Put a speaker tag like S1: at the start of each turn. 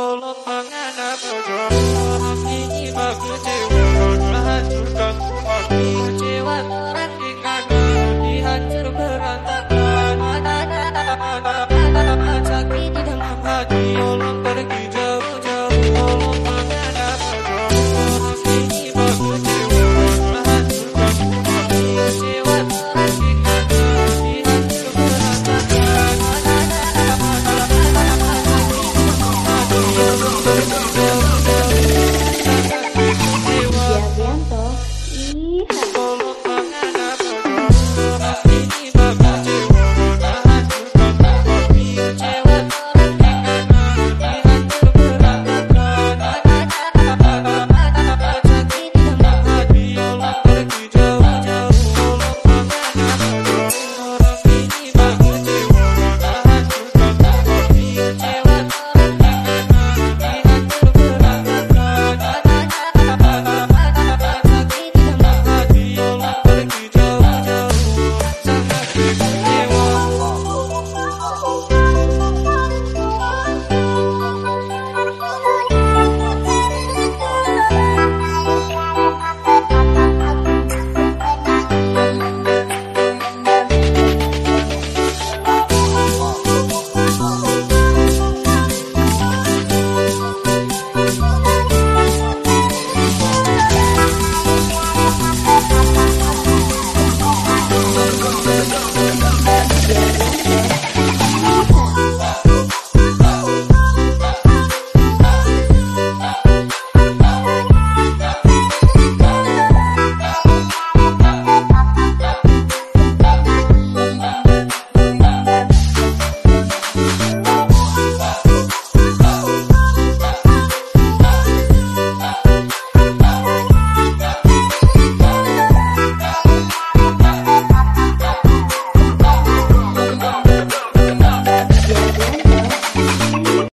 S1: All